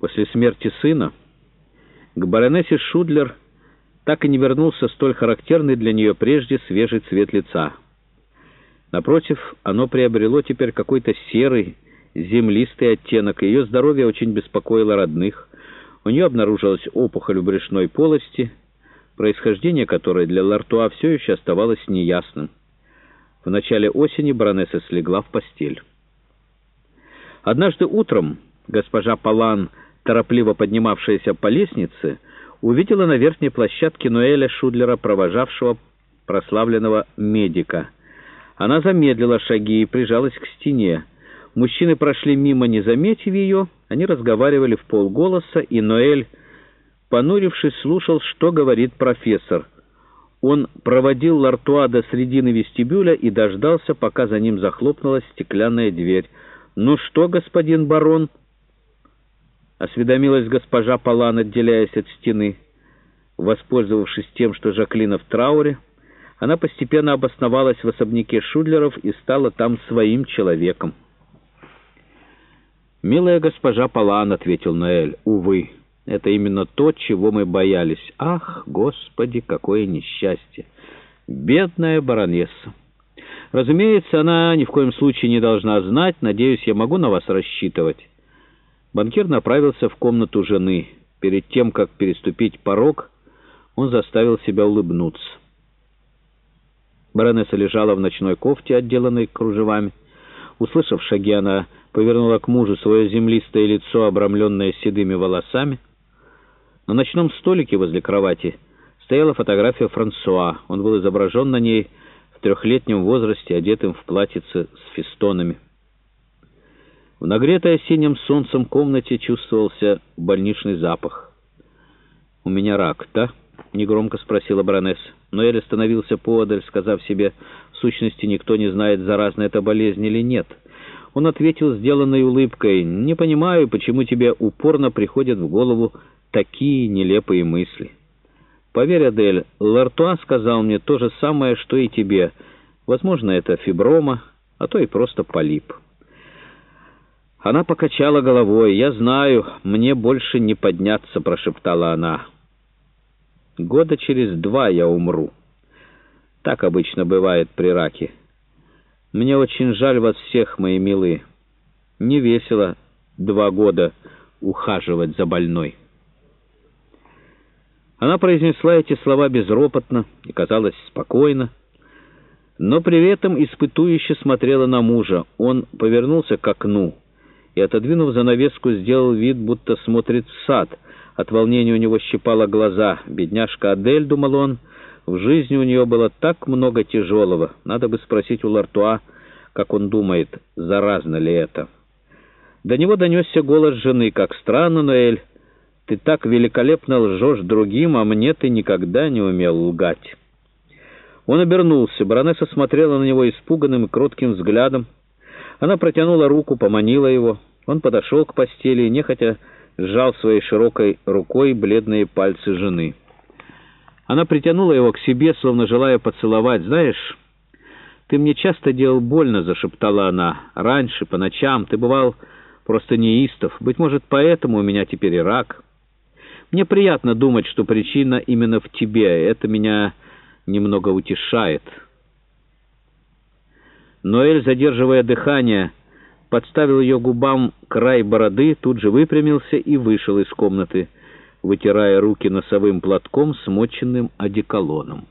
После смерти сына к баронессе Шудлер так и не вернулся столь характерный для нее прежде свежий цвет лица. Напротив, оно приобрело теперь какой-то серый, землистый оттенок, ее здоровье очень беспокоило родных. У нее обнаружилась опухоль в брюшной полости, происхождение которой для Лартуа все еще оставалось неясным. В начале осени баронесса слегла в постель. Однажды утром госпожа Палан, торопливо поднимавшаяся по лестнице, увидела на верхней площадке Ноэля Шудлера, провожавшего прославленного медика. Она замедлила шаги и прижалась к стене. Мужчины прошли мимо, не заметив ее. Они разговаривали в полголоса, и Ноэль, понурившись, слушал, что говорит профессор. Он проводил Лартуа до середины вестибюля и дождался, пока за ним захлопнулась стеклянная дверь. «Ну что, господин барон?» — осведомилась госпожа Палан, отделяясь от стены. Воспользовавшись тем, что Жаклина в трауре, она постепенно обосновалась в особняке Шудлеров и стала там своим человеком. «Милая госпожа Палан», — ответил Ноэль, — «увы, это именно то, чего мы боялись. Ах, Господи, какое несчастье! Бедная баронесса!» «Разумеется, она ни в коем случае не должна знать. Надеюсь, я могу на вас рассчитывать». Банкир направился в комнату жены. Перед тем, как переступить порог, он заставил себя улыбнуться. Баронесса лежала в ночной кофте, отделанной кружевами. Услышав шаги, она повернула к мужу свое землистое лицо, обрамленное седыми волосами. На ночном столике возле кровати стояла фотография Франсуа. Он был изображен на ней в трехлетнем возрасте, одетым в платьице с фестонами. В нагретой осенним солнцем комнате чувствовался больничный запах. «У меня рак, да?» — негромко спросила баронесса. Но Эль остановился поодаль, сказав себе, в сущности, никто не знает, заразна эта болезнь или нет. Он ответил сделанной улыбкой, «Не понимаю, почему тебе упорно приходят в голову такие нелепые мысли». «Поверь, Адель, Лартуа сказал мне то же самое, что и тебе. Возможно, это фиброма, а то и просто полип». Она покачала головой. «Я знаю, мне больше не подняться», — прошептала она. «Года через два я умру. Так обычно бывает при раке. Мне очень жаль вас всех, мои милые. Не весело два года ухаживать за больной». Она произнесла эти слова безропотно и казалось спокойно, но при этом испытующе смотрела на мужа. Он повернулся к окну и, отодвинув занавеску, сделал вид, будто смотрит в сад. От волнения у него щипало глаза. Бедняжка Адель, думал он, в жизни у нее было так много тяжелого. Надо бы спросить у Лартуа, как он думает, заразно ли это. До него донесся голос жены. «Как странно, Ноэль, ты так великолепно лжешь другим, а мне ты никогда не умел лгать». Он обернулся. Баронесса смотрела на него испуганным и кротким взглядом. Она протянула руку, поманила его. Он подошел к постели нехотя сжал своей широкой рукой бледные пальцы жены. Она притянула его к себе, словно желая поцеловать. «Знаешь, ты мне часто делал больно», — зашептала она. «Раньше, по ночам, ты бывал просто неистов. Быть может, поэтому у меня теперь и рак. Мне приятно думать, что причина именно в тебе. Это меня немного утешает». Ноэль, задерживая дыхание, подставил ее губам край бороды, тут же выпрямился и вышел из комнаты, вытирая руки носовым платком, смоченным одеколоном.